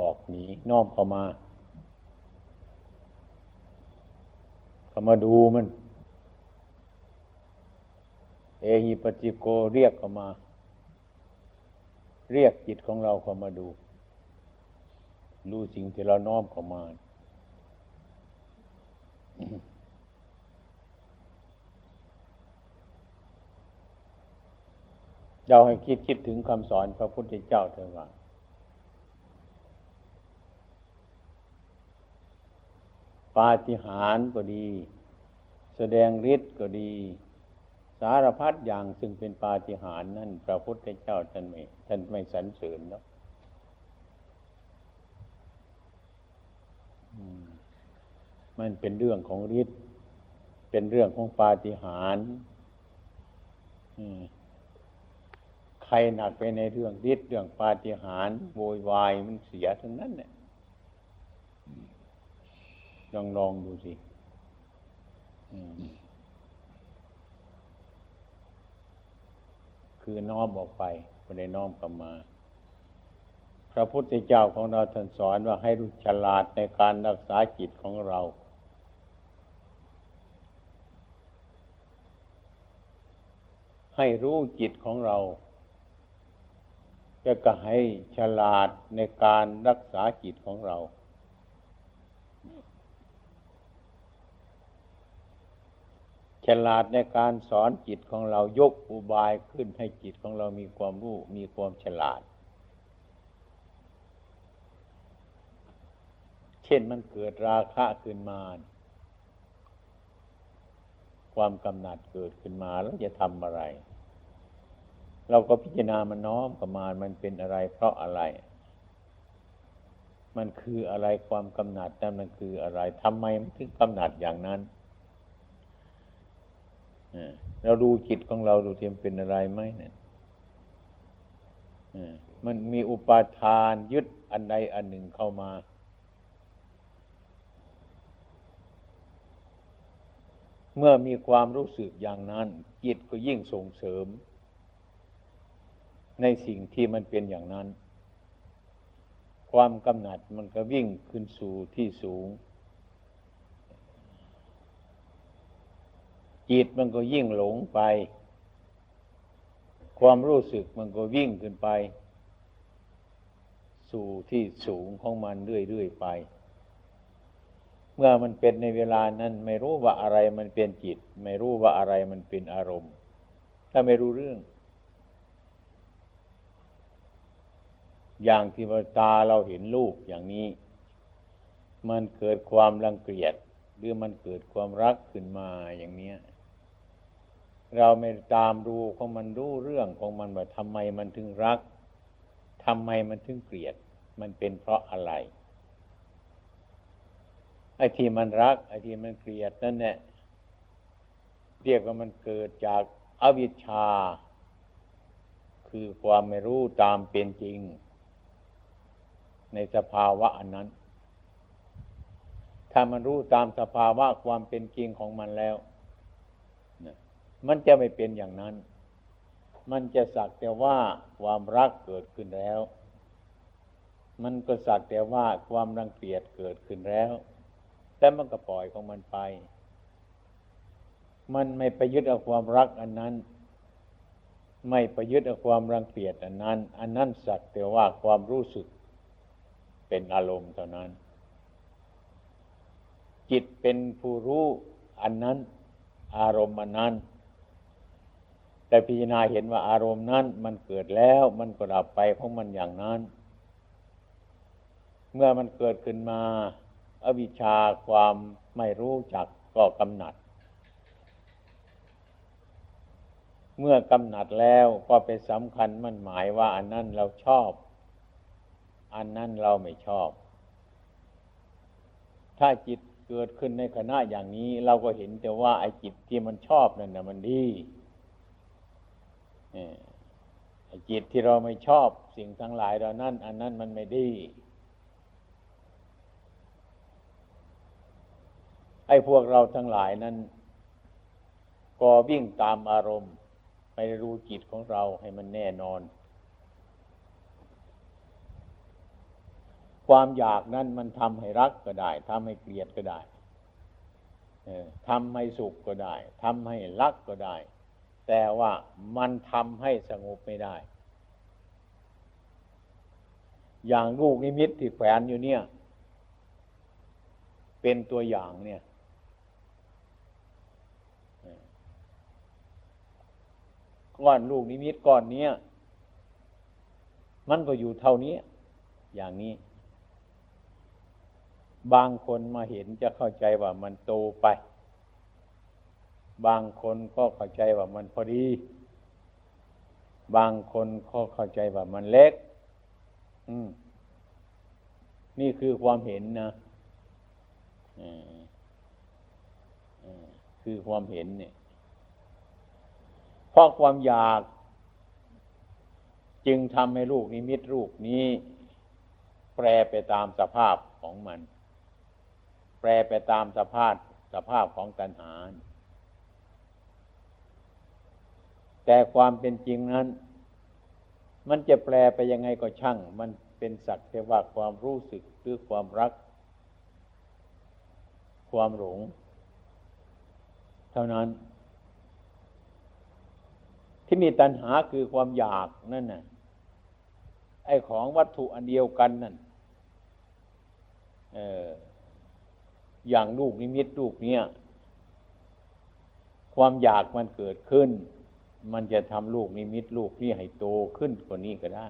ออกหนีน้อมเข้ามาเข้ามาดูมัน เอหิปจิโกเรียกเข้ามา เรียกจิตของเราเข้ามาดู รู้สิ่งที่เราน้อมเข้ามาเราให้คิดคิดถึงคำสอนพระพุทธเจ้าเถอะว่า ปาฏิหาริย์ก็ดี แสดงฤทธิ์ก็ดี สารพัดอย่างซึ่งเป็นปาฏิหาริย์นั่นพระพุทธเจ้าท่านไม่ท่านไม่สรรเสริญแล้วมันเป็นเรื่องของฤทธิ์เป็นเรื่องของปาฏิหาริย์ใครหนักไปในเรื่องฤทธิ์เรื่องปาฏิหาริย์โวยวายมันเสียทั้งนั้นเนี่ย ลองลองดูสิคือน้อมออกไปไม่ได้น้อมกลับมา พระพุทธเจ้าของเราท่านสอนว่าให้รู้ฉลาดในการรักษาจิตของเรา ให้รู้จิตของเราจะก็ให้ฉลาดในการรักษาจิตของเรา ลาดในการสอนจิตของเรายกอุบายขึ้นให้จิตของเรามีความรู้มีความฉลาด เช่นมันเกิดราคะขึ้นมา ความกำหนัดเกิดขึ้นมาแล้วจะทำอะไร เราก็พิจารณามันน้อมประมาณมันเป็นอะไรเพราะอะไรมันคืออะไรความกำหนัดนั้นมันคืออะไรทำไมมันถึงกำหนัดอย่างนั้น เราดูจิตของเราดูเทียมเป็นอะไรไหมเนี่ยมันมีอุปาทานยึดอันใดอันหนึ่งเข้ามา เมื่อมีความรู้สึกอย่างนั้น จิตก็ยิ่งส่งเสริม ในสิ่งที่มันเป็นอย่างนั้น ความกำหนัดมันก็วิ่งขึ้นสู่ที่สูง จิตมันก็ยิ่งหลงไป ความรู้สึกมันก็วิ่งขึ้นไป สู่ที่สูงของมันเรื่อยๆไป เมื่อมันเป็นในเวลานั้น ไม่รู้ว่าอะไรมันเป็นจิต ไม่รู้ว่าอะไรมันเป็นอารมณ์ ถ้าไม่รู้เรื่อง อย่างที่าตาเราเห็นรูปอย่างนี้ มันเกิดความรังเกียจหรือมันเกิดความรักขึ้นมาอย่างเนี้ย เราไม่ตามดูของมันรู้เรื่องของมันว่าทำไมมันถึงรักทำไมมันถึงเกลียด มันเป็นเพราะอะไรไอ้ที่มันรักไอ้ที่มันเกลียดนั่นแหละเรียกว่ามันเกิดจากอวิชชา คือความไม่รู้ตามเป็นจริง ในสภาวะอันนั้น ถ้ามันรู้ตามสภาวะความเป็นจริงของมันแล้ว มันจะไม่เป็นอย่างนั้น มันจะสักแต่ว่าความรักเกิดขึ้นแล้ว มันก็สักแต่ว่าความรังเกียจเกิดขึ้นแล้ว แต่มันก็ปล่อยของมันไป มันไม่ไปยึดเอาความรักอันนั้น ไม่ไปยึดเอาความรังเกียจอันนั้น อันนั้นสักแต่ว่าความรู้สึกเป็นอารมณ์เท่านั้น จิตเป็นผู้รู้อันนั้น อารมณ์อันนั้น แต่พิจารณาเห็นว่าอารมณ์นั้น มันเกิดแล้วมันก็ดับไปของมันอย่างนั้น เมื่อมันเกิดขึ้นมา อวิชชาความไม่รู้จักก็กำหนัด เมื่อกำหนัดแล้วก็ไปสำคัญมันหมายว่าอันนั้นเราชอบ อันนั้นเราไม่ชอบ ถ้าจิตเกิดขึ้นในขณะอย่างนี้ เราก็เห็นแต่ว่าไอ้จิตที่มันชอบนั่นนะมันดี จิตที่เราไม่ชอบสิ่งทั้งหลายเรานั่น อันนั้นมันไม่ดีไอ้พวกเราทั้งหลายนั้น ก็วิ่งตามอารมณ์ไปรู้จิตของเราให้มันแน่นอนคความอยากนั้นมันทำให้รักก็ได้ทำให้เกลียดก็ได้ทำให้สุขก็ได้ทำให้รักก็ได้ แต่ว่ามันทำให้สงบไม่ได้ อย่างลูกนิมิตที่แฝงอยู่เนี่ย เป็นตัวอย่างเนี่ยก้อนลูกนิมิตก้อนนี้มันก็อยู่เท่านี้ อย่างนี้ บางคนมาเห็นจะเข้าใจว่ามันโตไป บางคนก็เข้าใจว่ามันพอดี บางคนก็เข้าใจว่ามันเล็ก อืม นี่คือความเห็นนะคือความเห็นเนี่ยเพราะความอยาก จึงทำให้ลูกนิมิตรูปนี้ แปรไปตามสภาพของมัน แปรไปตามสภาพสภาพของตัณหา แต่ความเป็นจริงนั้น มันจะแปลไปยังไงก็ช่าง มันเป็นสักแต่ว่าความรู้สึกหรือความรัก ความหลง เท่านั้น ที่มีตัณหาคือความอยากนั่นน่ะไอของวัตถุอันเดียวกันนั่นเอออย่างลูกนิมิตลูกเนี้ยความอยากมันเกิดขึ้น มันจะทำลูกนิมิตลูกนี้ให้โตขึ้นกว่านี้ก็ได้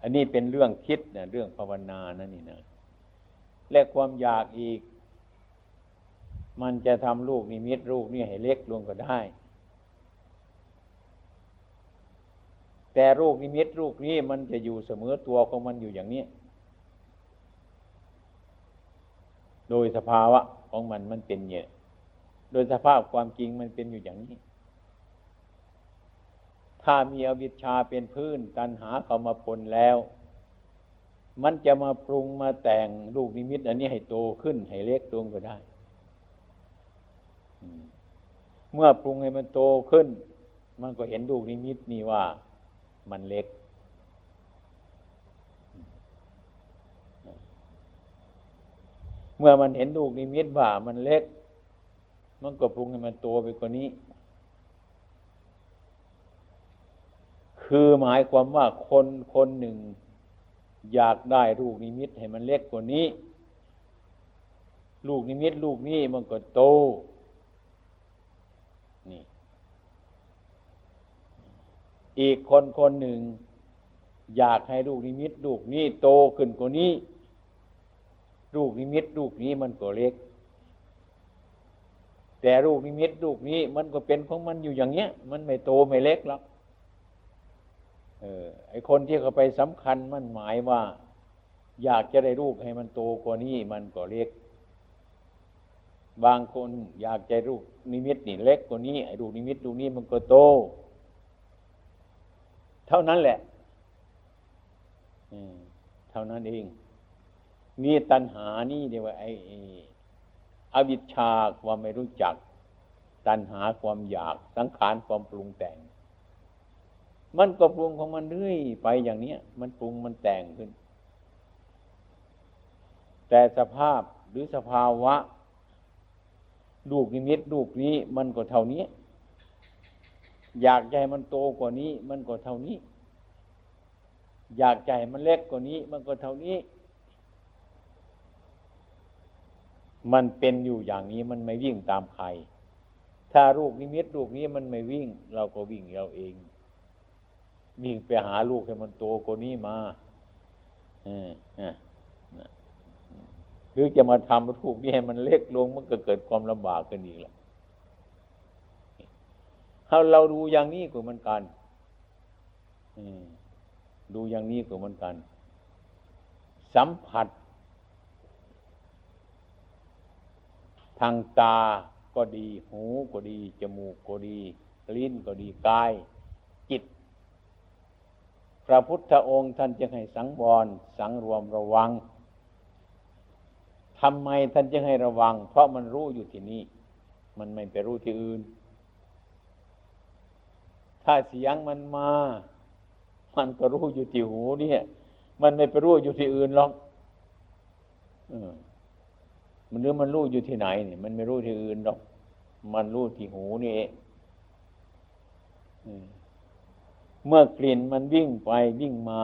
อันนี้เป็นเรื่องคิดนะเรื่องภาวนานั่นนี่นะและความอยากอีก มันจะทำลูกนิมิตลูกนี่ให้เล็กลงก็ได้ แต่ลูกนิมิตลูกนี้มันจะอยู่เสมอตัวของมันอยู่อย่างนี้โดยสภาวะของมันมันเป็นเนี่ย โดยสภาพความจริงมันเป็นอยู่อย่างนี้ ถ้ามีอวิชชาเป็นพื้น ตันหาเขามาปนแล้ว มันจะมาปรุงมาแต่งลูกนิมิต อันนี้ให้โตขึ้น ให้เล็กลงก็ได้ เมื่อปรุงให้มันโตขึ้น มันก็เห็นลูกนิมิตนี่ว่ามันเล็กเมื่อมันเห็นลูกนิมิตว่ามันเล็ก มันก็ปรุงให้มันโตไปกว่านี้ คือหมายความว่าคนคนหนึ่ง อยากได้ลูกนิมิตให้มันเล็กกว่านี้ ลูกนิมิตลูกนี้มันก็โต นี่ อีกคนคนหนึ่ง อยากให้ลูกนิมิตลูกนี้โตขึ้นกว่านี้ ลูกนิมิตลูกนี้มันก็เล็ก แต่ลูกนิมิตลูกนี้ มันก็เป็นของมันอยู่อย่างเงี้ย มันไม่โตไม่เล็กหรอกเออไอคนที่เขาไปสำคัญมันหมายว่า อยากจะได้ลูกให้มันโตกว่านี้มันก็เล็ก บางคนอยากใจรูปนิมิตนี่เล็กกว่านี้ไอ้รูปนิมิตรูนี้มันก็โต เท่านั้นแหละเท่านั้นเองนี่ตัณหานี่เดียวไอ้ อวิชชาความไม่รู้จัก ตัณหาความอยากสังขารความปรุงแต่ง มันก็ปรุงของมันเรื่อยไปอย่างเนี้ย มันปรุงมันแต่งขึ้น แต่สภาพหรือสภาวะลูกนิมิตลูกนี้มันก็เท่านี้ อยากใจมันโตกว่านี้ มันก็เท่านี้ อยากใจมันเล็กกว่านี้ มันก็เท่านี้ มันเป็นอยู่อย่างนี้มันไม่วิ่งตามใคร ถ้าลูกนิมิตลูกนี้มันไม่วิ่ง เราก็วิ่งเราเอง วิ่งไปหาลูกให้มันโตกว่านี้มาอหรือจะมาทำรูปนี้ให้มันเล็กลงมันก็เกิดความลำบากกันอีกและถ้าเราดูอย่างนี้ก็เหมือนกันดูอย่างนี้ก็เหมือนกัน สัมผัส ทางตาก็ดีหูก็ดี จมูกก็ดี ลิ้นก็ดีกาย จิต พระพุทธองค์ท่านจึงให้สังวรสังรวมระวังทำไมท่านจึงให้ระวัง เพราะมันรู้อยู่ที่นี่ มันไม่ไปรู้ที่อื่น ถ้าเสียงมันมา มันก็รู้อยู่ที่หูเนี่ย มันไม่ไปรู้อยู่ที่อื่นหรอก มันหรือมันรู้อยู่ที่ไหนเนี่ยมันไม่รู้ที่อื่นหรอก มันรู้ที่หูนี่เองเมื่อกลิ่นมันวิ่งไปวิ่งมา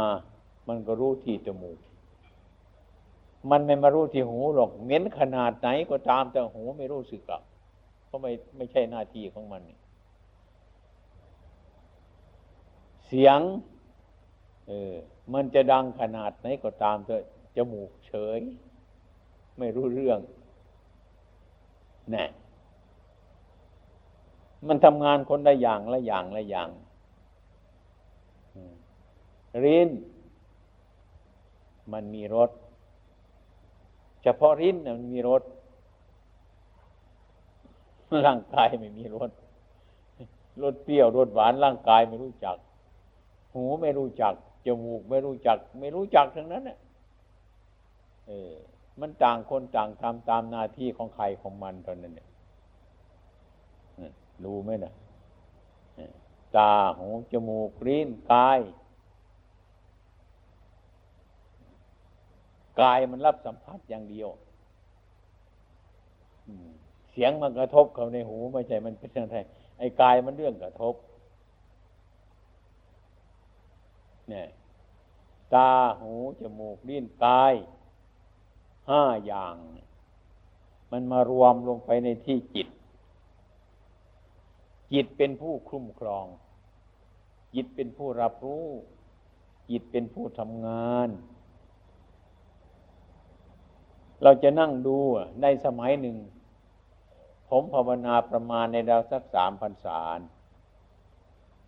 มันก็รู้ที่จมูก มันไม่มารู้ที่หูหรอกเหม็นขนาดไหนก็ตามแต่หูไม่รู้สึกหรอกเพราะไม่ไม่ใช่หน้าที่ของมัน เสียง เออ มันจะดังขนาดไหนก็ตามแต่จมูกเฉย ไม่รู้เรื่อง แน่มันทำงานคนละอย่างละอย่างละอย่างรินมันมีรสเฉพาะรินมันมีรสร่างกายไม่มีรสรสเปรี้ยวรสหวานร่างกายไม่รู้จัก หูไม่รู้จักจมูกไม่รู้จัก ไม่รู้จักทั้งนั้นเนี่ยเออ มันต่างคนต่างทำตามหน้าที่ของใครของมันเท่านั้นเนี่ยรู้ไหมนะตาหูจมูกลิ้นกาย กายมันรับสัมผัสอย่างเดียวเสียงมันกระทบเข้าในหูไม่ใช่มันเป็นอะไรไอ้กายมันเรื่องกระทบ เนี่ย ตาหูจมูกลิ้นกาย ห้าอย่าง มันมารวมลงไปในที่จิต จิตเป็นผู้คุ้มครอง จิตเป็นผู้รับรู้ จิตเป็นผู้ทำงาน เราจะนั่งดูในสมัยหนึ่ง ผมภาวนาประมาณในดาวสักสามพันสาร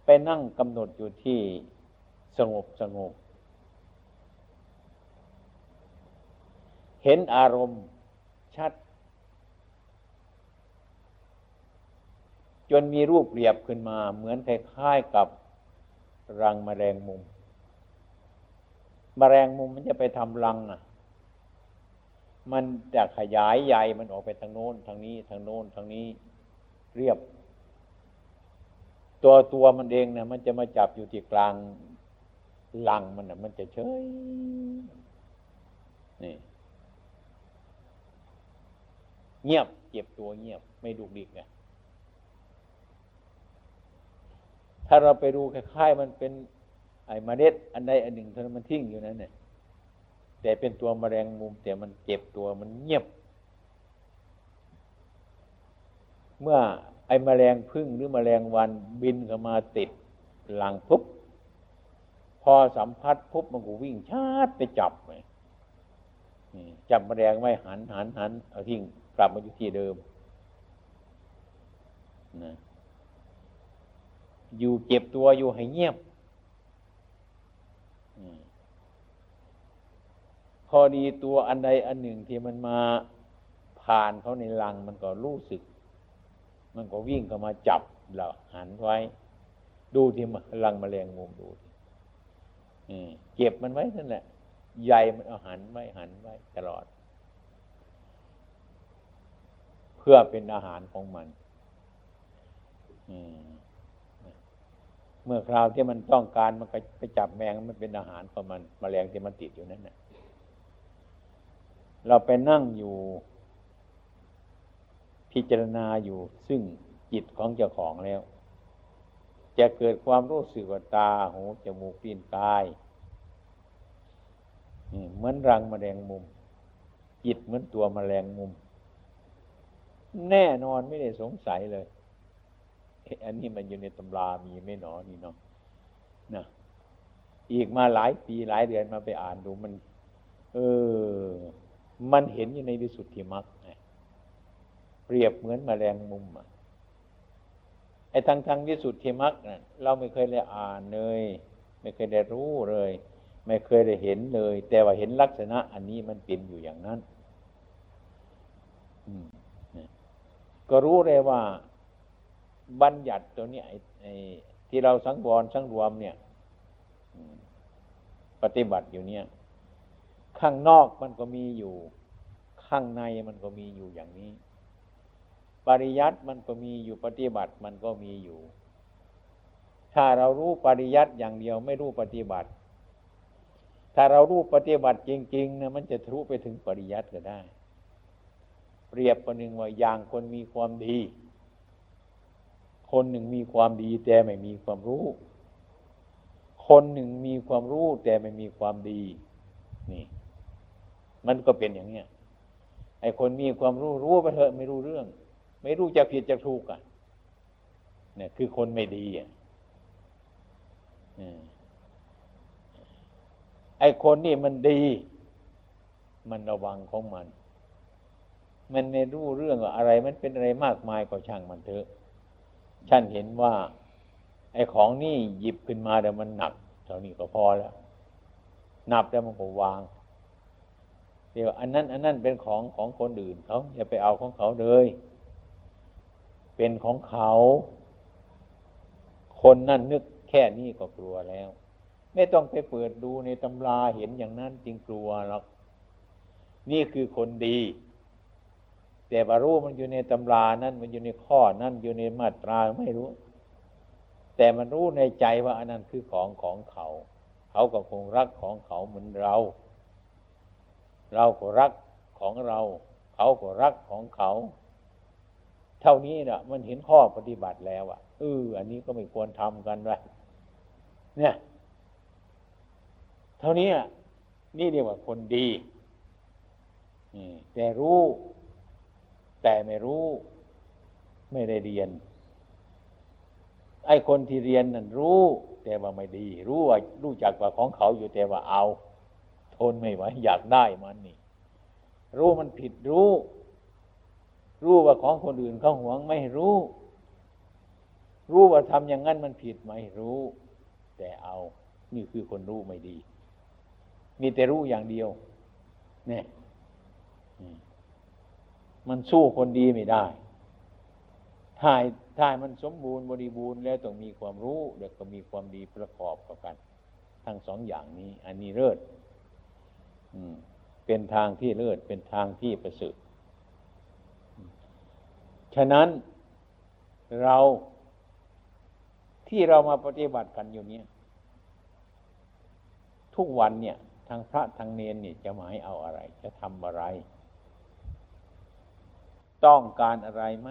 ไปนั่งกำหนดอยู่ที่สงบสงบ เห็นอารมณ์ชัด จนมีรูปเรียบขึ้นมา เหมือนคล้ายๆกับรังมแมลงมุมมแมลงมุมมันจะไปทำรังอะ มันจะขยายใหญ่มันออกไปทางโน้น ทางนี้ ทางโน้น ทางนี้เรียบ ตัวตัวมันเองเนี่ยมันจะมาจับอยู่ที่กลางลังมันน่ะมันจะเฉยนี่ เงียบเก็บตัวเงียบไม่ดุกดิกไงถ้าเราไปดูคล้ายๆมันเป็นไอ้มเมล็ดอันใดอันหนึ่งเท่านั้นมันทิ้งอยู่นั้นเนี่ยแต่เป็นตัวมแมลงมุมแต่มันเก็บตัวมันเงียบ เมื่อไอ้มแมลงพึ่งหรือมแมลงวันบินเข้ามาติดหลังปุ๊บพอสัมผัสปุ๊บมันก็วิ่งชาดไปจับเลยจับมแมลงไว้หันหันหันเอาทิ้ง กลับมาอยู่ที่เดิมนะอยู่เก็บตัวอยู่ให้เงียบพอดีตัวอันใดอันหนึ่งที่มันมาผ่านเขาในลังมันก็รู้สึก มันก็วิ่งเข้ามาจับเราหันไว้ ดูที่ลังมแมลงมุมดูเก็บมันไว้นั่นแหละใหญ่มันเอาหันไว้หันไว้ตลอด เพื่อเป็นอาหารของมันเมื่อคราวที่มันต้องการมันก็ไปจับแมงมันเป็นอาหารของมันมแมลงที่มันติดอยู่นั่นนะเราไปนั่งอยู่ พิจารณาอยู่ซึ่งจิตของเจ้าของแล้ว จะเกิดความรู้สึกว่าตาหูจมูกลิ้นกายเหมือนรังมแมลงมุม จิตเหมือนตัวมแมลงมุม แน่นอนไม่ได้สงสัยเลยอันนี้มันอยู่ในตำรามีไม่หนอนี่เนาะนะอีกมาหลายปีหลายเดือนมาไปอ่านดูมัน เออ มันเห็นอยู่ในวิสุทธิมรรคเปรียบเหมือนมแมลงมุมอะไอ้ทางทางวิสุทธิมรรคน่ะเราไม่เคยได้อ่านเลย ไม่เคยได้รู้เลย ไม่เคยได้เห็นเลย แต่ว่าเห็นลักษณะ อันนี้มันเป็นอยู่อย่างนั้น ก็รู้เลยว่าบัญญัติตัวนี้ไอ้ที่เราสังวรสังรวมเนี่ยปฏิบัติอยู่เนี่ย ข้างนอกมันก็มีอยู่ ข้างในมันก็มีอยู่อย่างนี้ ปริยัติมันก็มีอยู่ปฏิบัติมันก็มีอยู่ ถ้าเรารู้ปริยัติอย่างเดียวไม่รู้ปฏิบัติ ถ้าเรารู้ปฏิบัติจริงๆนะมันจะทะลุไปถึงปริยัติก็ได้ เปรียบประหนึ่งว่าอย่างคนมีความดี คนหนึ่งมีความดีแต่ไม่มีความรู้ คนหนึ่งมีความรู้แต่ไม่มีความดี นี่ มันก็เป็นอย่างเนี้ยไอ้คนมีความรู้รู้ไปเถอะไม่รู้เรื่อง ไม่รู้จะผิดจะถูกอะเนี่ยคือคนไม่ดีอะไอ้คนนี่มันดี มันระวังของมัน มันไม่รู้เรื่องอะไร มันเป็นอะไรมากมายก็ช่างมันเถอะฉันเห็นว่า ไอ้ของนี่หยิบขึ้นมาแต่มันหนักเท่านี้ก็พอแล้วนับแล้วมันก็วาง เดี๋ยว อันนั้น อันนั้นเป็นของของคนอื่นเขาอย่าไปเอาของเขาเลย เป็นของเขา คนนั่นนึกแค่นี้ก็กลัวแล้ว ไม่ต้องไปเปิดดูในตำราเห็นอย่างนั้นจึงกลัวหรอกนี่คือคนดี แต่บารู้มันอยู่ในตำรานั้นมันอยู่ในข้อนั้นอยู่ในมาตราไม่รู้ แต่มันรู้ในใจว่าอันนั้นคือของของเขา เขาก็คงรักของเขาเหมือนเรา เราก็รักของเรา เขาก็รักของเขา เท่านี้นะมันเห็นข้อปฏิบัติแล้วอะเอออันนี้ก็ไม่ควรทำกันเลยเนี่ย เท่านี้นี่เรียกว่าคนดีแต่รู้ แต่ไม่รู้ไม่ได้เรียน ไอ้คนที่เรียนนั่นรู้ แต่ว่าไม่ดี รู้ว่ารู้จักว่าของเขาอยู่แต่ว่าเอา ทนไม่ไหวอยากได้มันนี่ รู้มันผิดรู้ รู้ว่าของคนอื่นเขาหวงไม่รู้ รู้ว่าทำอย่างนั้นมันผิดไม่รู้ แต่เอา นี่คือคนรู้ไม่ดี มีแต่รู้อย่างเดียว เนี่ย มันสู้คนดีไม่ได้ถ้าถ้ามันสมบูรณ์บริบูรณ์แล้วต้องมีความรู้แล้วก็มีความดีประกอบกัน ทั้งสองอย่างนี้ อันนี้เลิศเป็นทางที่เลิศเป็นทางที่ประเสริฐฉะนั้นเราที่เรามาปฏิบัติกันอยู่เนี้ยทุกวันเนี่ยทางพระทางเนนเนี่ยจะหมายเอาอะไร จะทำอะไร ต้องการอะไรไหม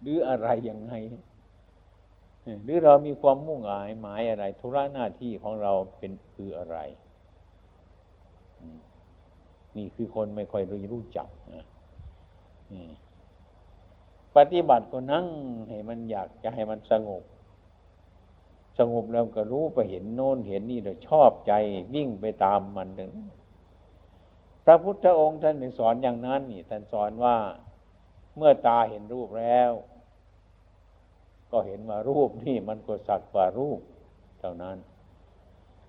หรืออะไรยังไงหรือเรามีความมุ่งหมายหมายอะไรธุระหน้าที่ของเราเป็นคืออะไร นี่คือคนไม่ค่อยรู้รู้จักนะปฏิบัติก็นั่งให้มันอยากจะให้มันสงบ สงบแล้วก็รู้ไปเห็นโน้นเห็นนี่เราชอบใจวิ่งไปตามมันถึง พระพุทธองค์ท่านสอนอย่างนั้นนี่ท่านสอนว่าเมื่อตาเห็นรูปแล้ว ก็เห็นว่ารูปนี่มันก็สักว่ารูปเท่านั้น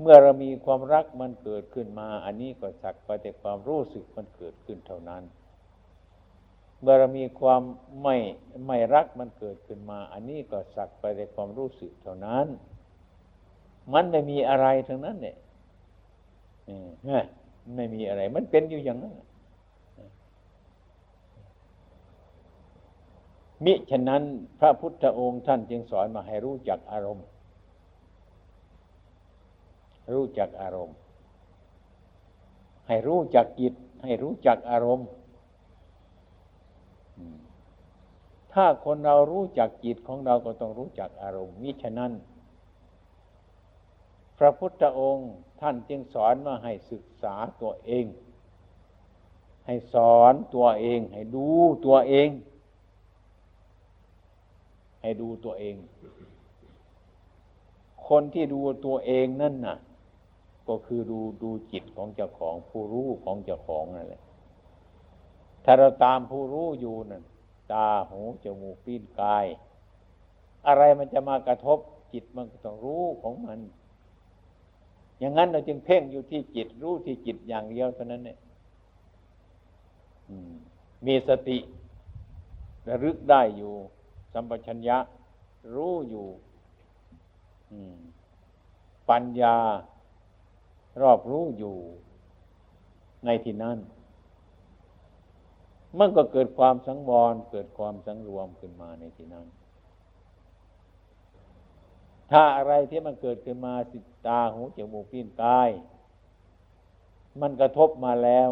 เมื่อเรามีความรักมันเกิดขึ้นมา อันนี้ก็สักไปแต่ความรู้สึกมันเกิดขึ้นเท่านั้น เมื่อเรามีความไม่ไม่รักมันเกิดขึ้นมา อันนี้ก็สักไปแต่ความรู้สึกเท่านั้น มันไม่มีอะไรทั้งนั้นเนี่ย ไม่มีอะไร มันเป็นอยู่อย่างนั้นมิฉะนั้นพระพุทธองค์ท่านจึงสอนมาให้รู้จักอารมณ์ รู้จักอารมณ์ ให้รู้จักจิต ให้รู้จักอารมณ์ ถ้าคนเรารู้จักจิตของเราก็ต้องรู้จักอารมณ์มิฉะนั้น ระพุทธองค์ท่านจึงสอนว่าให้ศึกษาตัวเอง ให้สอนตัวเอง ให้ดูตัวเอง ให้ดูตัวเอง คนที่ดูตัวเองนั่นน่ะ ก็คือดูดูจิตของเจ้าของผู้รู้ของเจ้าของนั่นแหละถ้าเราตามผู้รู้อยู่นั่นตาหูจมูกลิ้นกาย อะไรมันจะมากระทบจิตมันก็ต้องรู้ของมัน อย่างนั้นเราจึงเพ่งอยู่ที่จิต รู้ที่จิตอย่างเดียวเท่านั้นเนี่ยมีสติระลึกได้อยู่ สัมปชัญญะ รู้อยู่ปัญญา รอบรู้อยู่ในที่นั้น มันก็เกิดความสังวรเกิดความสังรวมขึ้นมาในที่นั้น ถ้าอะไรที่มันเกิดขึ้นมาสิตาหูจมูกลิ้นกาย มันกระทบมาแล้ว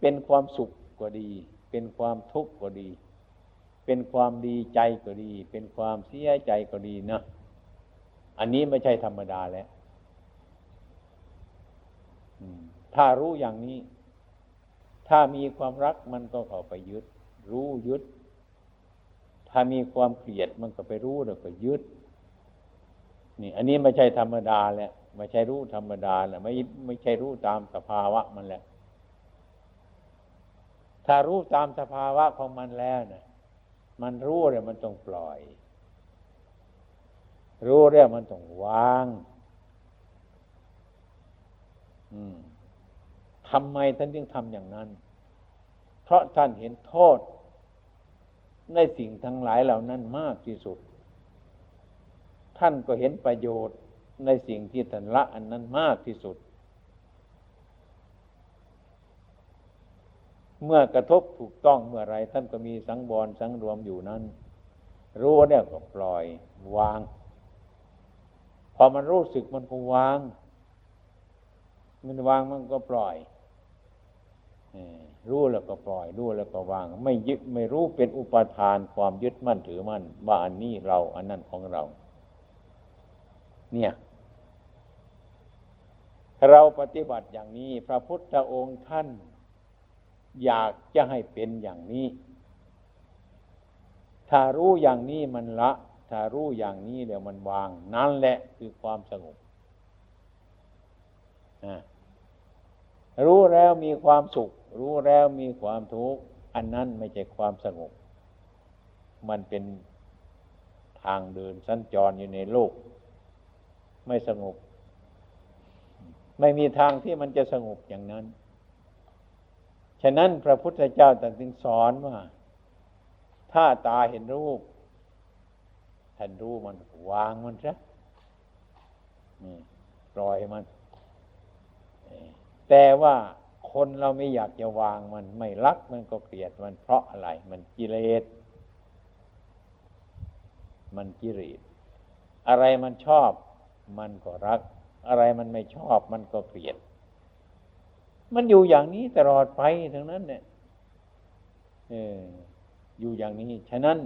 เป็นความสุขก็ดี เป็นความทุกข์ก็ดี เป็นความดีใจก็ดี เป็นความเสียใจก็ดีนะอันนี้ไม่ใช่ธรรมดาแล้วถ้ารู้อย่างนี้ ถ้ามีความรักมันก็เข้าไปยึด รู้ยึด ถ้ามีความเกลียดมันก็ไปรู้แล้วก็ยึด นี่ อันนี้ไม่ใช่ธรรมดาแหละไม่ใช่รู้ธรรมดาแหละไม่ไม่ใช่รู้ตามสภาวะมันแหละถ้ารู้ตามสภาวะของมันแล้วนะมันรู้เลยมันต้องปล่อย รู้เรื่องมันต้องวางทำไมท่านจึงทำอย่างนั้น เพราะท่านเห็นโทษ ในสิ่งทั้งหลายเหล่านั้นมากที่สุด ท่านก็เห็นประโยชน์ในสิ่งที่ท่านละอันนั้นมากที่สุด เมื่อกระทบถูกต้องเมื่อไรท่านก็มีสังวรสังรวมอยู่นั้น รู้เนี่ยก็ปล่อยวาง พอมันรู้สึกมันก็วาง มันวางมันก็ปล่อยรู้แล้วก็ปล่อยรู้แล้วก็วาง ไม่ยึดไม่รู้เป็นอุปทานความยึดมั่นถือมั่นว่าอันนี้เราอันนั้นของเรา เนี่ย เราปฏิบัติอย่างนี้ พระพุทธองค์ท่าน อยากจะให้เป็นอย่างนี้ ถ้ารู้อย่างนี้มันละ ถ้ารู้อย่างนี้เดี๋ยวมันวาง นั่นแหละคือความสงบรู้แล้วมีความสุข รู้แล้วมีความทุกข์อันนั้นไม่ใช่ความสงบ มันเป็นทางเดินสัญจรอยู่ในโลก ไม่สงบ ไม่มีทางที่มันจะสงบอย่างนั้น ฉะนั้นพระพุทธเจ้าตรัสสอนว่า ถ้าตาเห็นรูปท่านรู้มันวางมันซะปล่อยมัน แต่ว่าคนเราไม่อยากจะวางมัน ไม่รักมันก็เกลียดมันเพราะอะไร มันกิเลสมันกิเลสอะไรมันชอบ มันก็รัก อะไรมันไม่ชอบมันก็เกลียด มันอยู่อย่างนี้ตลอดไปทั้งนั้นเนี่ยเอออยู่อย่างนี้ ฉะนั้น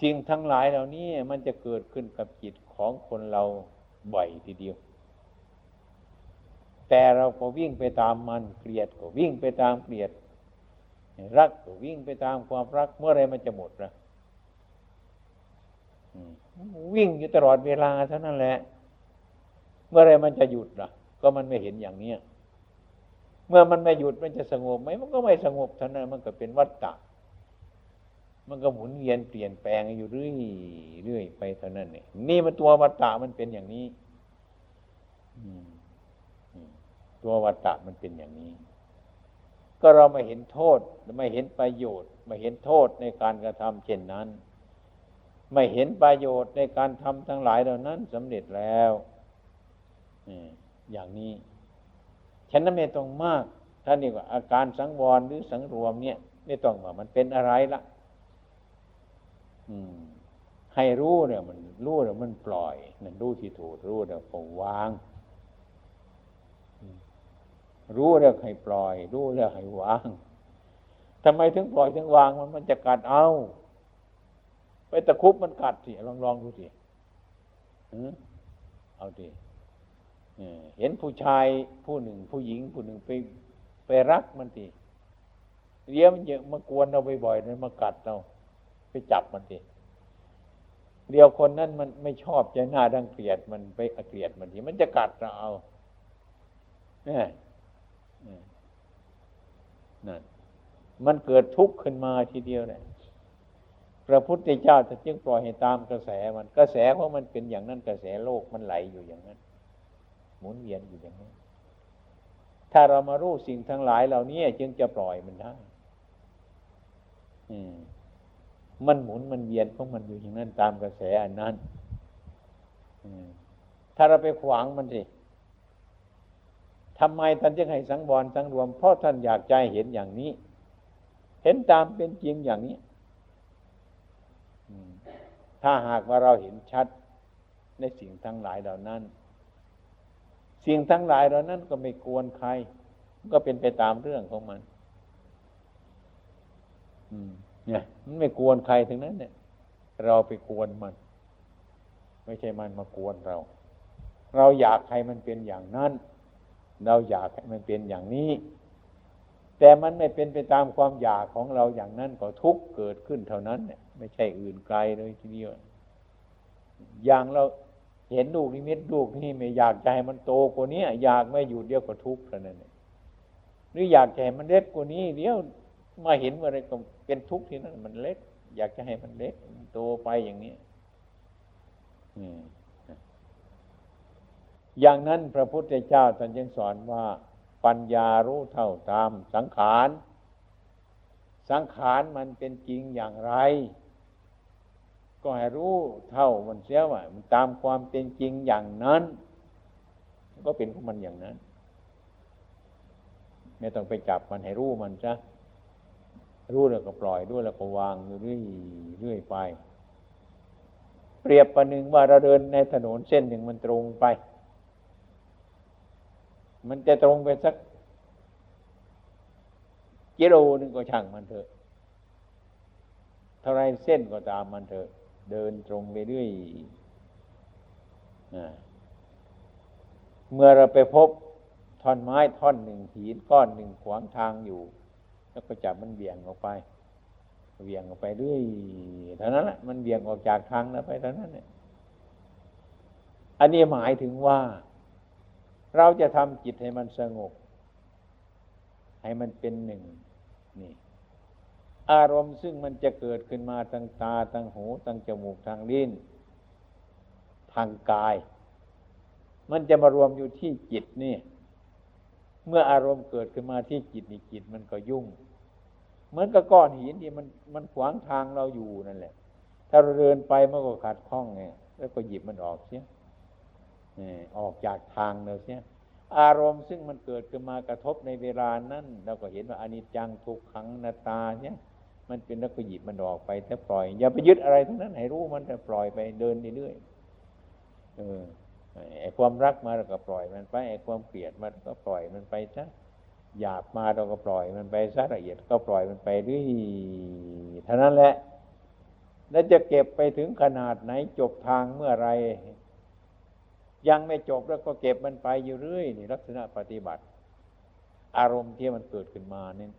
สิ่งทั้งหลายเหล่านี้มันจะเกิดขึ้นกับจิตของคนเราบ่อยทีเดียว แต่เราก็วิ่งไปตามมันเกลียดก็วิ่งไปตามเกลียด รักก็วิ่งไปตามความรักเมื่อไรมันจะหมดละ วิ่งอยู่ตลอดเวลาเท่านั้นแหละ เมื่อไรมันจะหยุดล่ะ ก็มันไม่เห็นอย่างเนี้ยเมื่อมันไม่หยุดมันจะสงบไหมมันก็ไม่สงบเท่านั้นมันก็เป็นวัฏฏะมันก็หมุนเวียนเปลี่ยนแปลงอยู่เรื่อยเรื่อยไปเท่านั้นเนี่ยนี่มันตัววัฏฏะมันเป็นอย่างนี้ตัววัตตะมันเป็นอย่างนี้ ก็เราม่เห็นโทษไม่เห็นประโยชน์ไม่เห็นโทษในการกระทำเช่นนั้น ไม่เห็นประโยชน์ในการทำทั้งหลายเหล่านั้นสำเร็จแล้วอย่างนี้ฉันนั้นไม่ต้องมากท่านนี่ว่าอาการสังวรหรือสังรวมเนี่ย ไม่ต้องว่ามันเป็นอะไรละให้รู้เนี่ย มันรู้แล้วมันปล่อยนั่นรู้ที่ถูกรู้แล้วก็วางรู้แล้วให้ปล่อย รู้แล้วให้วางทำไมถึงปล่อยถึงวางมันมันจะกัดเอา ไปตะคุบมันกัดสิลองลองดูสิเอาดิเห็นผู้ชายผู้หนึ่ง ผู้หญิง ผู้หนึ่งไปไปรักมันสิเลี้ยมันเยอะมากวนเราบ่อยๆนั้นมากัดเราไปจับมันสิเดียวคนนั้นมันไม่ชอบใจหน้าดังเกลียดมันไปเกลียดมันทีมันจะกัดเราเอาเนี่ยนั่นมันเกิดทุกข์ขึ้นมาทีเดียวเนี่ย พระพุทธเจ้าจะจึงปล่อยให้ตามกระแสมันกระแสเพราะมันเป็นอย่างนั้นกระแสโลกมันไหลอยู่อย่างนั้น หมุนเวียนอยู่อย่างนั้น ถ้าเรามารู้สิ่งทั้งหลายเหล่านี้จึงจะปล่อยมันได้มันหมุนมันเวียนเพราะมันอยู่อย่างนั้นตามกระแสอันนั้นถ้าเราไปขวางมันสิทำไมท่านจึงให้สังวรสังรวมเพราะท่านอยากใจเห็นอย่างนี้ เห็นตามเป็นจริงอย่างนี้ ถ้าหากว่าเราเห็นชัดในสิ่งทั้งหลายเหล่านั้น สิ่งทั้งหลายเหล่านั้นก็ไม่กวนใคร ก็เป็นไปตามเรื่องของมัน อืม เนี่ย มันไม่กวนใครถึงนั้น เนี่ย เราไปกวนมัน ไม่ใช่มันมากวนเรา เราอยากให้มันเป็นอย่างนั้น เราอยากให้มันเป็นอย่างนี้ แต่มันไม่เป็นไปตามความอยากของเราอย่างนั้นก็ทุกเกิดขึ้นเท่านั้นเนี่ย ไม่ใช่อื่นไกลเลยทีเดียวอย่างเราเห็นลูกนิมิตลูกนี่ไม่อยากจะให้มันโตกว่านี้อยากไม่อยู่เดียวก็ทุกข์เท่านั้นหรืออยากจะให้มันเล็กกว่านี้เดี๋ยวมาเห็นเมื่อไรก็เป็นทุกข์ที่นั่นมันเล็ก อยากจะให้มันเล็กโตไปอย่างนี้อย่างนั้นพระพุทธเจ้าท่านยังสอนว่า ปัญญารู้เท่าตามสังขาร สังขารมันเป็นจริงอย่างไร ก็ให้รู้เท่ามันเสียว่ามันตามความเป็นจริงอย่างนั้น ก็เป็นของมันอย่างนั้น ไม่ต้องไปจับมันให้รู้มันซะรู้แล้วก็ปล่อยด้วยแล้วก็วางเรื่อยเรื่อยไป เปรียบประหนึ่งว่าเราเดินในถนนเส้นหนึ่งมันตรงไป มันจะตรงไปสักกิโลนึงก็ช่างมันเถอะเท่าไรเส้นก็ตามมันเถอะ เดินตรงไปเรื่อยเมื่อเราไปพบท่อนไม้ท่อนหนึ่งหินก้อนหนึ่งขวางทางอยู่ แล้วก็จับมันเบี่ยงออกไปเบี่ยงออกไปเรื่อยเท่านั้นแหละมันเบี่ยงออกจากทางแล้วไปเท่านั้นเนี่ยอันนี้หมายถึงว่า เราจะทำจิตให้มันสงบ ให้มันเป็นหนึ่งนี่ อารมณ์ซึ่งมันจะเกิดขึ้นมาทางตาทางหูทางจมูกทางลิ้นทางกาย มันจะมารวมอยู่ที่จิตนี่ เมื่ออารมณ์เกิดขึ้นมาที่จิตนี่จิตมันก็ยุ่ง เหมือนกับก้อนหินที่มันมันขวางทางเราอยู่นั่นแหละ ถ้าเราเดินไปมันก็ขัดข้องไงแล้วก็หยิบมันออกเสียออกจากทางเราเสียอารมณ์ซึ่งมันเกิดขึ้นมากระทบในเวลานั้นเราก็เห็นว่าอนิจจังทุกขังนาตาเนี่ย มันเป็นแล้วก็หยิบมันออกไป แต่ปล่อย อย่าไปยึดอะไรทั้งนั้น ให้รู้มันแต่ปล่อยไปเดินเรื่อยๆเออไอ้ความรักมาเราก็ปล่อยมันไปไอ้ความเกลียดมันก็ปล่อยมันไปซะหยาบมาเราก็ปล่อยมันไปซะละเอียดก็ปล่อยมันไปเรื่อยเท่านั้นแหละ แล้วจะเก็บไปถึงขนาดไหนจบทางเมื่อไรยังไม่จบแล้วก็เก็บมันไปอยู่เรื่อยนี่ลักษณะปฏิบัติ อารมณ์ที่มันเกิดขึ้นมาเนี่ย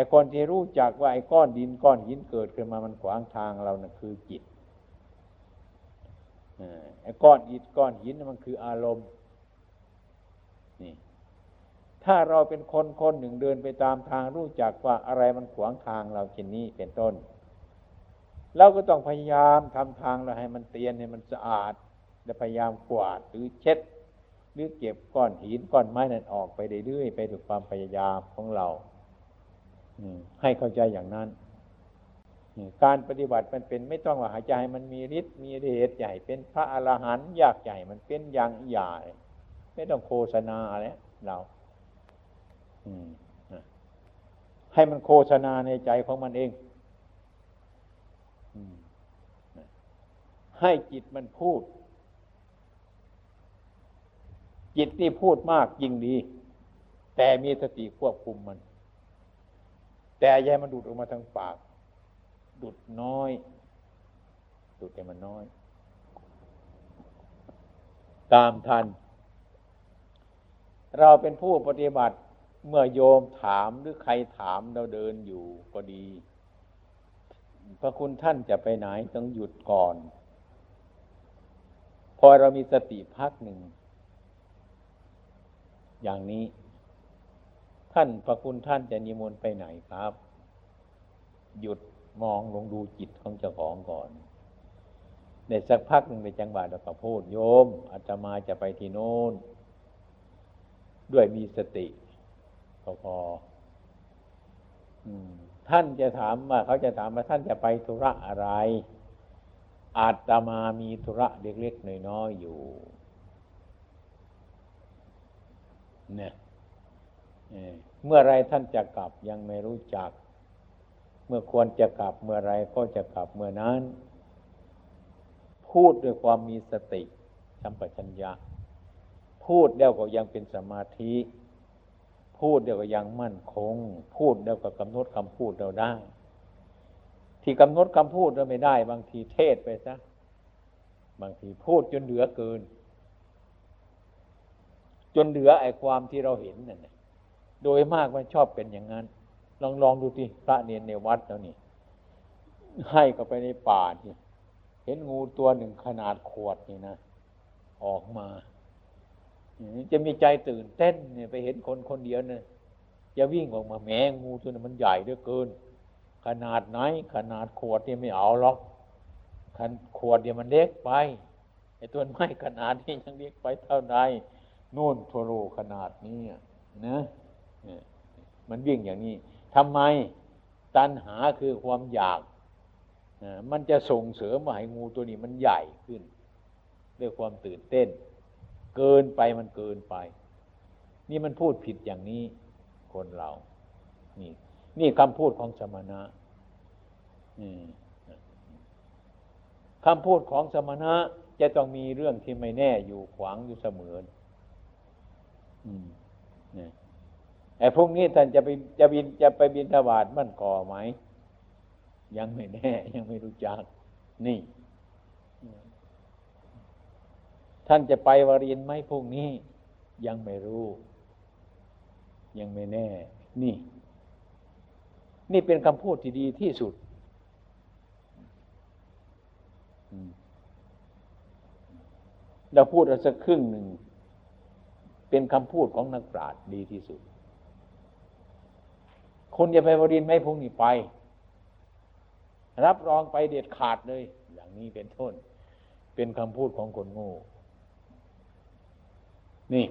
อ้คนที่รู้จักว่าไอ้ก้อนดินก้อนหินเกิดขึ้นมามันขวางทางเรานะ่ะคือจิตไอ้ก้อนอิฐก้อนหินมันคืออารมณ์นี่ถ้าเราเป็นคนคนหนึ่งเดินไปตามทางรู้จักว่าอะไรมันขวางทางเราเช่นนี้เป็นต้น เราก็ต้องพยายามทำทางเราให้มันเตียนให้มันสะอาด และพยายามกวาดหรือเช็ด หรือเก็บก้อนหินก้อนไม้นั้นออกไปเรื่อยๆไปด้วยความพยายามของเรา ให้เข้าใจอย่างนั้น การปฏิบัติมันเป็นไม่ต้องว่าหายใจมันมีฤทธิ์มีเดชใหญ่ เป็นพระอรหันต์ยากใหญ่มันเป็นอย่างใหญ่ไม่ต้องโฆษณาอะไรเราให้มันโฆษณาในใจของมันเองให้จิตมันพูด จิตนี่พูดมากยิ่งดี แต่มีสติควบคุมมัน แต่ยายมันดูดออกมาทางปาก ดูดน้อย ดูดแต่มันน้อย ตามทัน เราเป็นผู้ปฏิบัติเมื่อโยมถามหรือใครถามเราเดินอยู่ก็ดี พระคุณท่านจะไปไหนต้องหยุดก่อน พอเรามีสติพักหนึ่ง อย่างนี้านพระคุณท่านจะนิมนต์ไปไหนครับ หยุดมองลงดูจิตของเจ้าของก่อนในสักพักหนึ่งในจังหวะเราก็พูดโยมอาตมาจะไปที่โน้น ด้วยมีสติพอพอท่านจะถามว่าเขาจะถามว่าท่านจะไปธุระอะไร อาตมามีธุระเล็กๆน้อยๆอยู่ เนี่ย เมื่อไรท่านจะกลับยังไม่รู้จัก เมื่อควรจะกลับเมื่อไรก็จะกลับเมื่อนั้น พูดด้วยความมีสติสัมปชัญญะ พูดแล้วก็ยังเป็นสมาธิ พูดเดียวก็ยังมั่นคง พูดเดียวก็กำหนดคำพูดเราได้ ที่กำหนดคำพูดเราไม่ได้ บางทีเทศไปซะบางทีพูดจนเหลือเกิน จนเหลือไอ้ความที่เราเห็นนั่นแหละ โดยมากมันชอบเป็นอย่างนั้น ลองลองดูที่พระเนรในวัดแล้วนี่ ให้เข้าไปในป่าที่เห็นงูตัวหนึ่งขนาดขวดนี่นะ ออกมา จะมีใจตื่นเต้นเนี่ยไปเห็นคนคนเดียวเนี่ยจะวิ่งออกมาแมงงูตัวนั้นมันใหญ่เหลือเกิน ขนาดไหน ขนาดขวดเนี่ยไม่เอาหรอกขนขวดเดียวมันเล็กไปไอ้ตัวไม้ขนาดนี้ยังเล็กไปเท่าใดนู่นโทโรขนาดนี้นะ มันวิ่งอย่างนี้ทำไมตัณหาคือความอยากมันจะส่งเสริมให้งูตัวนี้มันใหญ่ขึ้นด้วยความตื่นเต้น เกินไปมันเกินไป นี่มันพูดผิดอย่างนี้คนเรา นี่นี่คำพูดของสมณะคำพูดของสมณะจะต้องมีเรื่องที่ไม่แน่อยู่ขวางอยู่เสมอ ไอ้พวกนี้ท่านจะไปจะบินจะไปบินทบาทมันก่อไหม ยังไม่แน่ ยังไม่รู้จัก นี่ ท่านจะไปวารินไหมพวกนี้ ยังไม่รู้ ยังไม่แน่ นี่ นี่เป็นคำพูดที่ดีที่สุดเราพูดเอาสักครึ่งหนึ่ง เป็นคำพูดของนักปราชญ์ดีที่สุด คนจะไปวรินไหมพวกนี้ไป รับรองไปเด็ดขาดเลย อย่างนี้เป็นต้น เป็นคำพูดของคนโง่นี่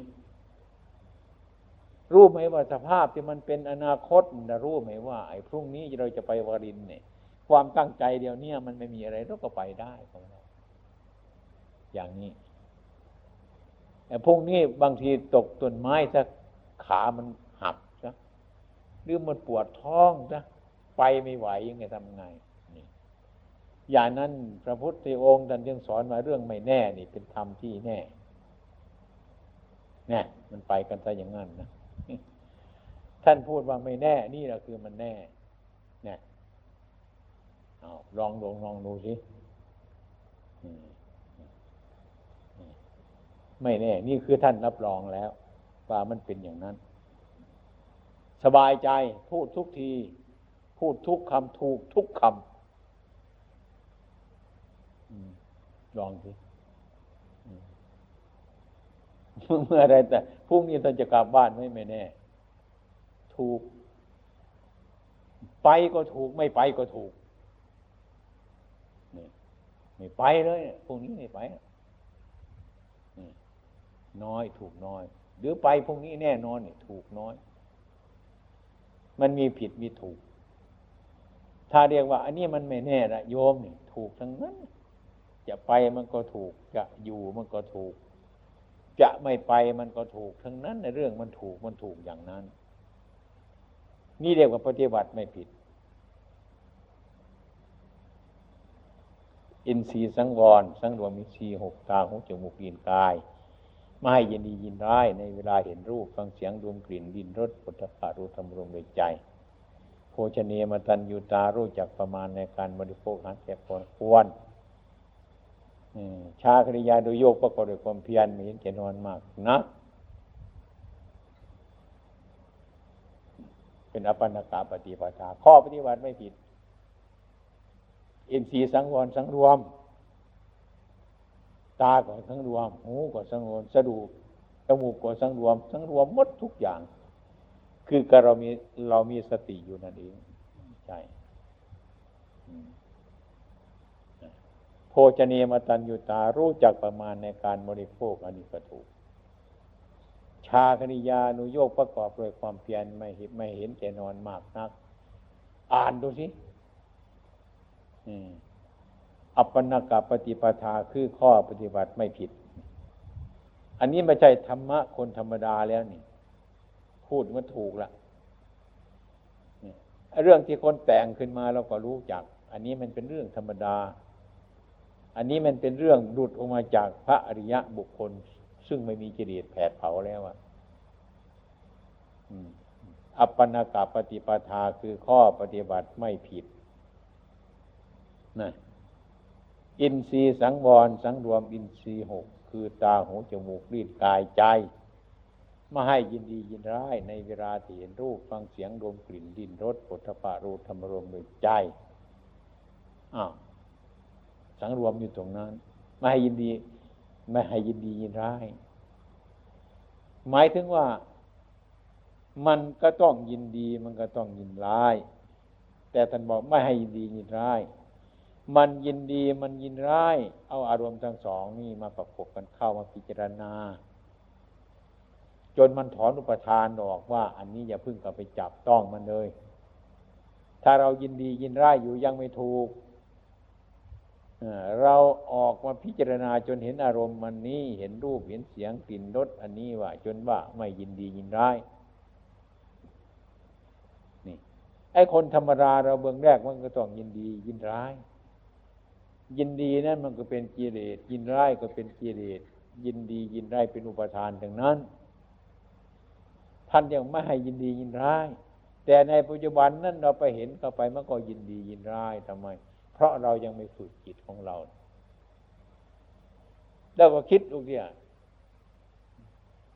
รู้ไหมว่าสภาพที่มันเป็นอนาคตนะรู้ไหมว่าไอ้พรุ่งนี้เราจะไปวารินเนี่ย ความตั้งใจเดียวเนี้มันไม่มีอะไรเราก็ไปได้ของเราอย่างนี้แต่พรุ่งนี้บางทีตกต้นไม้สักขามัน รือมันปวดท้องซะไปไม่ไหวยังไงทำไงอย่างนั้นพระพุทธองค์ท่านยังสอนมาเรื่องไม่แน่นี่เป็นธรรมที่แน่เนี่ยมันไปกันซะอย่างนั้นนะท่านพูดว่าไม่แน่ นี่แหละคือมันแน่เนี่ยเอาลองลองลองดูสิไม่แน่ นี่คือท่านรับรองแล้ว ว่ามันเป็นอย่างนั้น สบายใจ พูดทุกที พูดทุกคำถูกทุกคำลองสิเมื่อไรแต่พรุ่งนี้ท่านจะกลับบ้านไม่ไม่แน่ ถูก ไปก็ถูก ไม่ไปก็ถูกนี่ไม่ไปเลยพรุ่งนี้ไม่ไปน้อยถูกน้อย หรือไปพรุ่งนี้แน่นอนนี่ถูกน้อย มันมีผิดมีถูก ถ้าเรียกว่า อันนี้มันไม่แน่ละโยมนี่ถูกทั้งนั้น จะไปมันก็ถูก จะอยู่มันก็ถูก จะไม่ไปมันก็ถูก ทั้งนั้นในเรื่องมันถูกมันถูกอย่างนั้น นี่เรียกว่าปฏิบัติไม่ผิด อินทรีย์สังวร สังรวมอินทรีหกตาหูจมูกลิ้นกาย ไม่ให้ยินดียินร้ายในเวลาเห็นรูปฟังเสียงดมกลิ่นดินรสปุถะรู้ธรรมรมในใจ โภชเนมตันยูตารู้จักประมาณในการบริโภคอาหารแก่พอควรชาคริยาโดยโยกประกอบด้วยความเพียรไม่เห็นจะนอนมากนะเป็นอปันกาปฏิปทาข้อปฏิบัติไม่ผิดอินทรีย์สังวรสังรวม ตาก็สังรวม หูก็สังรวมสะดูจมูกก็สังรวม สังรวมหมดทุกอย่าง คือการเรามีเรามีสติอยู่นั่นเองใช่โภชเนียมตัญญูตารู้จักประมาณในการบริโภคอันนี้ก็ถูก ชาคณิยานุโยกประกอบด้วยความเพียรไม่เห็นไม่เห็นแก่นอนมากนัก อ่านดูสิอั อปปนากาปฏิปทาคือข้อปฏิบัติไม่ผิด อันนี้ไม่ใช่ธรรมะคนธรรมดาแล้วนี่ พูดมันถูกละเรื่องที่คนแต่งขึ้นมาเราก็รู้จัก อันนี้มันเป็นเรื่องธรรมดา อันนี้มันเป็นเรื่องดุดออกมาจากพระอริยะบุคคล ซึ่งไม่มีกิเลสแผดเผาแล้วอะอัปปนากาปฏิปทาคือข้อปฏิบัติไม่ผิดนะ อินทรีย์สังวรสังรวมอินทรีย์หกคือตาหูจมูกลิ้นกายใจไม่ให้ยินดียินร้ายในเวลาที่เห็นรูปฟังเสียงดมกลิ่นดินรสปุถะปารูธรรมรวมโดยใจอ้าวสังรวมอยู่ตรงนั้น ไม่ให้ยินดี ไม่ให้ยินดียินร้าย หมายถึงว่า มันก็ต้องยินดี มันก็ต้องยินร้าย แต่ท่านบอกไม่ให้ยินดียินร้าย มันยินดีมันยินร้าย เอาอารมณ์ทั้งสองนี่มาประกบกันเข้ามาพิจารณา จนมันถอนอุปทานออกว่า อันนี้อย่าพึ่งกลับไปจับต้องมันเลย ถ้าเรายินดียินร้ายอยู่ยังไม่ถูกเราออกมาพิจารณาจนเห็นอารมณ์มันนี้เห็นรูปเห็นเสียงกลิ่นรสอันนี้ว่า จนว่าไม่ยินดียินร้ายนี่ไอ้คนธรรมดาเราเบื้องแรกมันก็ต้องยินดียินร้าย ยินดีนั่นมันก็เป็นกิเลสยินร้ายก็เป็นกิเลสยินดียินร้ายเป็นอุปทานดังนั้น ท่านยังไม่ให้ยินดียินร้าย แต่ในปัจจุบันนั้นเราไปเห็นเข้าไปมันก็ยินดียินร้ายทำไม เพราะเรายังไม่ฝึกจิตของเราแล้วก็คิดลูกเนี่ย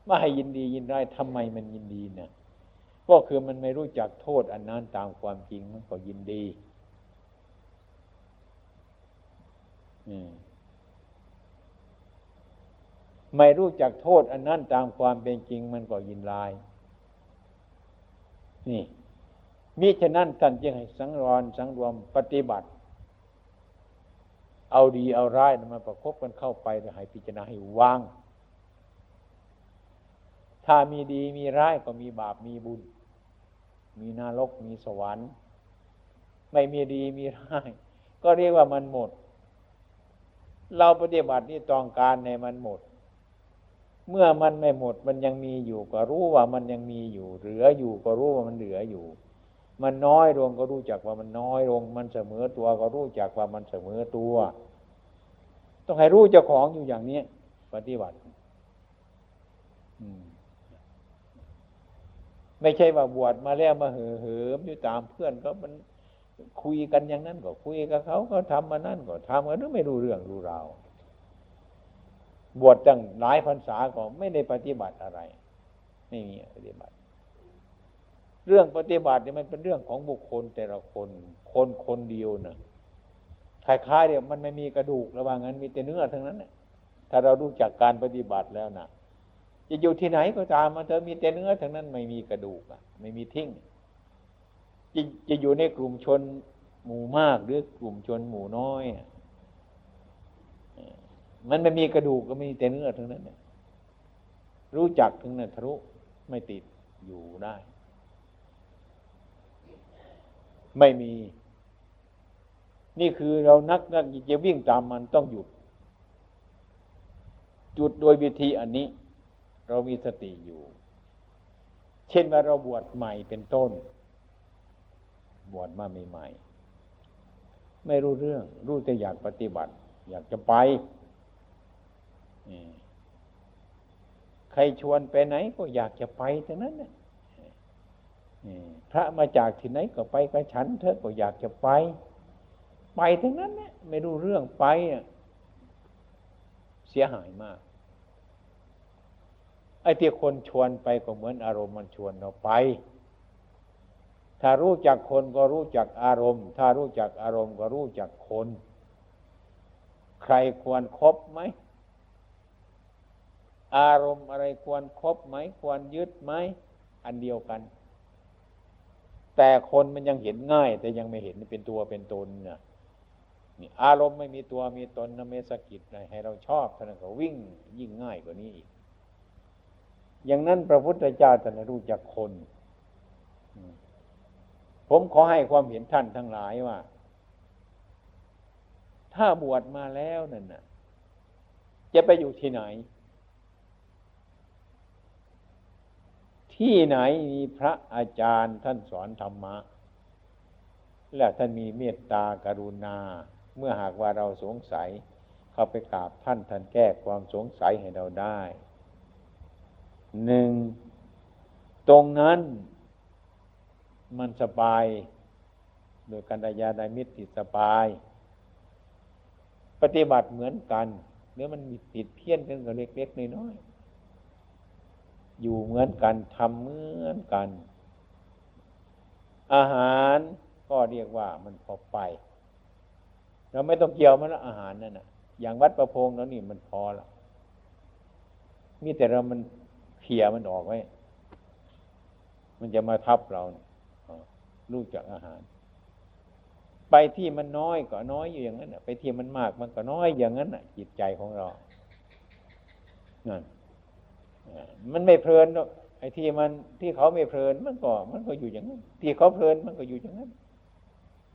ว่าให้ยินดียินได้ทำไมมันยินดีเนี่ยก็คือมันไม่รู้จักโทษอันนั้นตามความจริงมันก็ยินดี ไม่รู้จักโทษ อันนั้นตามความเป็นจริงมันก็ยินลาย นี่มิฉะนั้นท่านจึงให้สังวรสังรวมปฏิบัติ เอาดีเอาร้ายมาประคบกันเข้าไปให้พิจารณาให้วาง ถ้ามีดีมีร้ายก็มีบาปมีบุญ มีนรกมีสวรรค์ ไม่มีดีมีร้าย ก็เรียกว่ามันหมด เราปฏิบัตินี่ต้องการในมันหมด เมื่อมันไม่หมดมันยังมีอยู่ก็รู้ว่ามันยังมีอยู่ เหลืออยู่ก็รู้ว่ามันเหลืออยู่ มันน้อยลงก็รู้จักว่ามันน้อยลง มันเสมอตัวก็รู้จักว่ามันเสมอตัว ต้องให้รู้เจ้าของอยู่อย่างนี้ปฏิบัติไม่ใช่ว่าบวชมาแล้วมาเห่อเหิมอยู่ตามเพื่อนก็มัน คุยกันอย่างนั้นก็คุยกับเขาก็ทำมานั่นก็ทำกันไม่รู้เรื่องรู้ราวบวชตั้งหลายพรรษาก็ไม่ได้ปฏิบัติอะไร ไม่มีปฏิบัติ เรื่องปฏิบัติเนี่ยมันเป็นเรื่องของบุคคลแต่ละคน คนคนเดียวนะคล้ายๆเนี่ยมันไม่มีกระดูกระหว่างนั้นมีแต่เนื้อทั้งนั้นนะถ้าเรารู้จักการปฏิบัติแล้วนะจะอยู่ที่ไหนก็ตามมันเธอมีแต่เนื้อทั้งนั้นไม่มีกระดูกอะ ไม่มีทิ้ง จะจะอยู่ในกลุ่มชนหมู่มากหรือกลุ่มชนหมู่น้อย มันไม่มีกระดูกก็มีแต่เนื้อทั้งนั้น รู้จักถึงนั้นทะลุไม่ติดอยู่ได้ ไม่มี นี่คือเรานักนักจะวิ่งตามมันต้องหยุด จุดโดยวิธีอันนี้ เรามีสติอยู่ เช่นว่าเราบวชใหม่เป็นต้น บวชมาใหม่ๆไม่รู้เรื่อง รู้แต่อยากปฏิบัติ อยากจะไปใครชวนไปไหนก็อยากจะไปแต่นั้นพระมาจากที่ไหนก็ไปกับฉันเธอก็อยากจะไป ไปทั้งนั้นเนี่ยไม่รู้เรื่องไปเสียหายมากไอ้ที่คนชวนไปก็เหมือนอารมณ์มันชวนเราไป ถ้ารู้จักคนก็รู้จักอารมณ์ ถ้ารู้จักอารมณ์ก็รู้จักคน ใครควรครบไหม อารมณ์อะไรควรครบไหม ควรยึดไหม อันเดียวกัน แต่คนมันยังเห็นง่าย แต่ยังไม่เห็นเป็นตัวเป็นตนเนี่ยนี่อารมณ์ไม่มีตัวมีตนนเมสกิจให้เราชอบท่านก็วิ่งยิ่งง่ายกว่านี้อีก อย่างนั้นพระพุทธเจ้าท่านรู้จักคน ผมขอให้ความเห็นท่านทั้งหลายว่า ถ้าบวชมาแล้วนั่นน่ะ จะไปอยู่ที่ไหน ที่ไหนมีพระอาจารย์ท่านสอนธรรมะ และท่านมีเมตตากรุณา เมื่อหากว่าเราสงสัย เข้าไปกราบท่านท่านแก้ความสงสัยให้เราได้หนึ่งตรงนั้น มันสบาย โดยการยาไดมิตรติสบาย ปฏิบัติเหมือนกันเนื้อมันมีติดเพี้ยนกันกับเล็กๆน้อยๆอยู่เหมือนกันทำเหมือนกัน อาหารก็เรียกว่ามันพอไป เราไม่ต้องเกี่ยวมันละอาหารนั่นนะอย่างวัดประพงแล้วนี่มันพอละมีแต่เรามันเขี่ยมันออกไว้ มันจะมาทับเราลู กจากอาหาร ไปที่มันน้อยก็น้อยอยู่อย่างนั้นไปที่มันมากมันก็น้อยอย่างนั้นจิตใจของเรานั่นมันไม่เพลินไอ้ที่มันที่เขาไม่เพลินมันก็ มันก็อยู่อย่างนั้น ที่เขาเพลินมันก็อยู่อย่างนั้น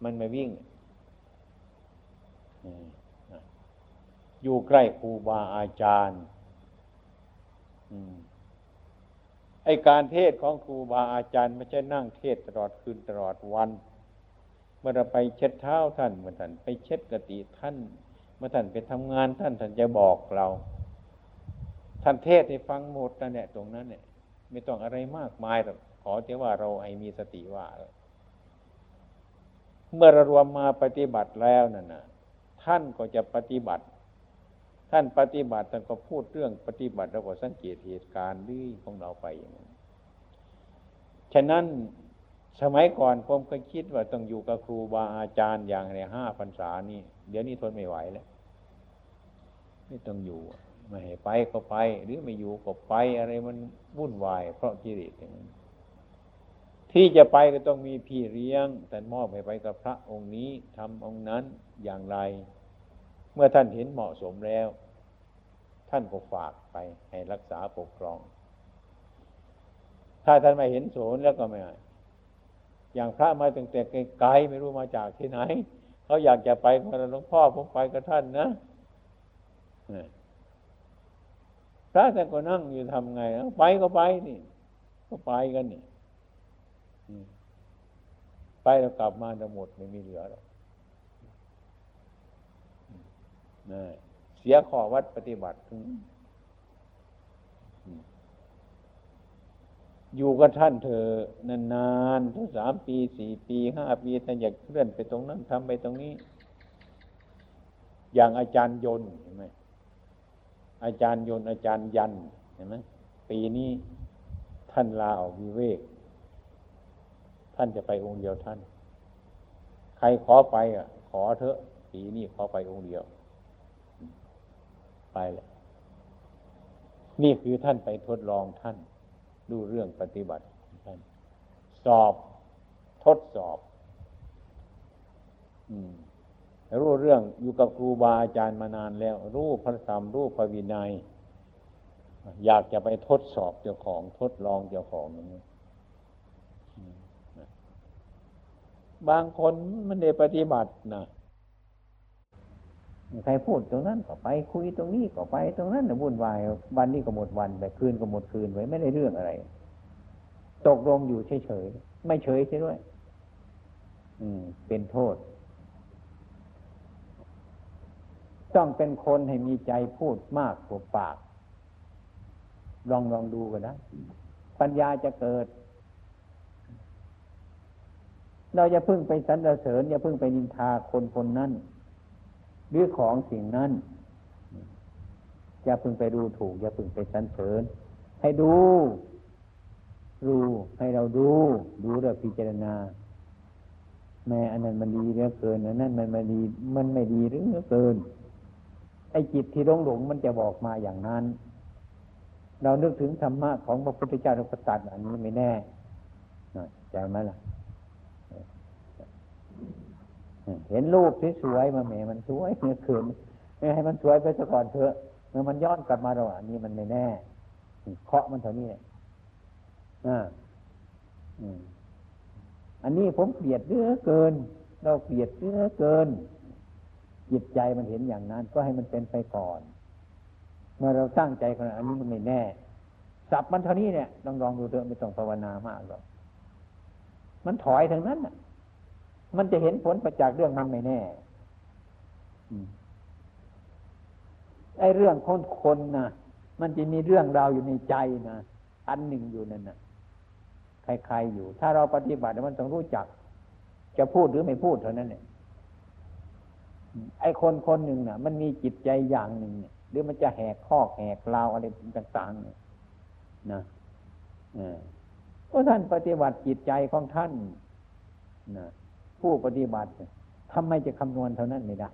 มันไม่วิ่งอยู่ใกล้ครูบาอาจารย์ ไอการเทศของครูบาอาจารย์ไม่ใช่นั่งเทศตลอดคืนตลอดวัน เมื่อเราไปเช็ดเท้าท่านเมื่อท่านไปเช็ดกติท่าน เมื่อท่านไปทำงานท่านท่านจะบอกเรา ท่านเทศให้ฟังหมดนั่นแหละตรงนั้นเนี่ยไม่ต้องอะไรมากมายหรอกขอแต่ว่าเราให้มีสติว่า เมื่อเรารวมมาปฏิบัติแล้วนั่นนะท่านก็จะปฏิบัติ ท่านปฏิบัติท่านก็พูดเรื่องปฏิบัติแล้วก็สังเกตเหตุการณ์ดื้อของเราไปอย่างนั้นฉะนั้นสมัยก่อนผมก็คิดว่าต้องอยู่กับครูบาอาจารย์อย่างในห้าพรรษานี่ เดี๋ยวนี้ทนไม่ไหวแล้ว ไม่ต้องอยู่ไม่ให้ไปก็ไป หรือไม่อยู่ก็ไปอะไรมันวุ่นวาย เพราะกิเลสอย่างนั้นที่จะไปก็ต้องมีพี่เลี้ยงแต่มอบให้ไปกับพระองค์นี้ทำองค์นั้นอย่างไร เมื่อท่านเห็นเหมาะสมแล้ว ท่านก็ฝากไปให้รักษาปกครอง ถ้าท่านไม่เห็นโสนแล้วก็ไม่อย่างพระมาตั้งแต่ไกลไม่รู้มาจากที่ไหนเขาอยากจะไปก็หลวงพ่อผมไปกับท่านนะพระท่านก็นั่งอยู่ทำไงไปก็ไปนี่ ก็ไปกันนี่ไปแล้วกลับมาจะหมดไม่มีเหลือหรอก เสียขอวัดปฏิบัติอยู่กับท่านเธอนานๆทั้งสามปีสี่ปีห้าปีท่านอยากเคลื่อนไปตรงนั้นทำไปตรงนี้ อย่างอาจารย์ยนเห็นไหมอาจารย์ยนอาจารย์ยันเห็นไหมปีนี้ท่านลาออกวิเวก ท่านจะไปองค์เดียวท่าน ใครขอไปอะ ขอเถอะ ปีนี้ขอไปองค์เดียว ไปแหละนี่คือท่านไปทดลองท่าน ดูเรื่องปฏิบัติท่าน สอบทดสอบ อืมรู้เรื่องอยู่กับครูบาอาจารย์มานานแล้ว รู้พระธรรมรู้พระวินัย อยากจะไปทดสอบเจ้าของทดลองเจ้าของอย่างนี้บางคนมันได้ปฏิบัตินะ ใครพูดตรงนั้นก็ไปคุยตรงนี้ก็ไปตรงนั้นนะวุ่นวายวันนี้ก็หมดวันไปคืนก็หมดคืนไปไม่ได้เรื่องอะไร ตกลงอยู่เฉยๆไม่เฉยใช่ด้วย อืม เป็นโทษ ต้องเป็นคนให้มีใจพูดมากกว่าปาก ลองลองดูกันนะปัญญาจะเกิด เราจะพึ่งไปสรรเสริญอย่าพึ่งไปนินทาคนคนนั้น หรือของสิ่งนั้นอย่าพึงไปดูถูก อย่าพึงไปสรรเสริญ ให้ดู ดูให้เราดู ดูแล้วพิจารณา แม่อันนั้นมันดีเหลือเกินอันนั้นมันไม่ดีมันไม่ดีหรือเหลือเกิน ไอ้จิตที่หลงหลงมันจะบอกมาอย่างนั้น เรานึกถึงธรรมะของพระพุทธเจ้าเราก็ตัดอันนี้ไม่แน่ใจไหมล่ะ เห็นรูปที่สวยมาแหมมันสวยเมื่อคืนให้มันสวยไปซะก่อนเถอะเมื่อมันย้อนกลับมาเราอันนี้มันไม่แน่เคาะมันเท่านี้อ่าอันนี้ผมเกลียดเยอะเกิน เราเกลียดเยอะเกิน จิตใจมันเห็นอย่างนั้น ก็ให้มันเป็นไปก่อน เมื่อเราตั้งใจคนอันนี้มันไม่แน่สับมันเท่านี้เนี่ยลองลองดูเถอะไม่ต้องภาวนามากหรอกมันถอยทางนั้นอะ มันจะเห็นผลประจากเรื่องนั้นไม่แน่ไอ้เรื่องคนคนนะมันจะมีเรื่องราวอยู่ในใจนะอันหนึ่งอยู่นั่นนะใครๆอยู่ ถ้าเราปฏิบัติมันต้องรู้จัก จะพูดหรือไม่พูดเท่านั้นเนี่ยไอ้คนคนหนึ่งน่ะ มันมีจิตใจอย่างหนึ่งเนี่ยหรือมันจะแหกข้อแหกลาวอะไรต่างๆเนี่ยนะเพราะท่านปฏิบัติจิตใจของท่านนะ ผู้ปฏิบัติทำไมจะคำนวณเท่านั้นไม่ได้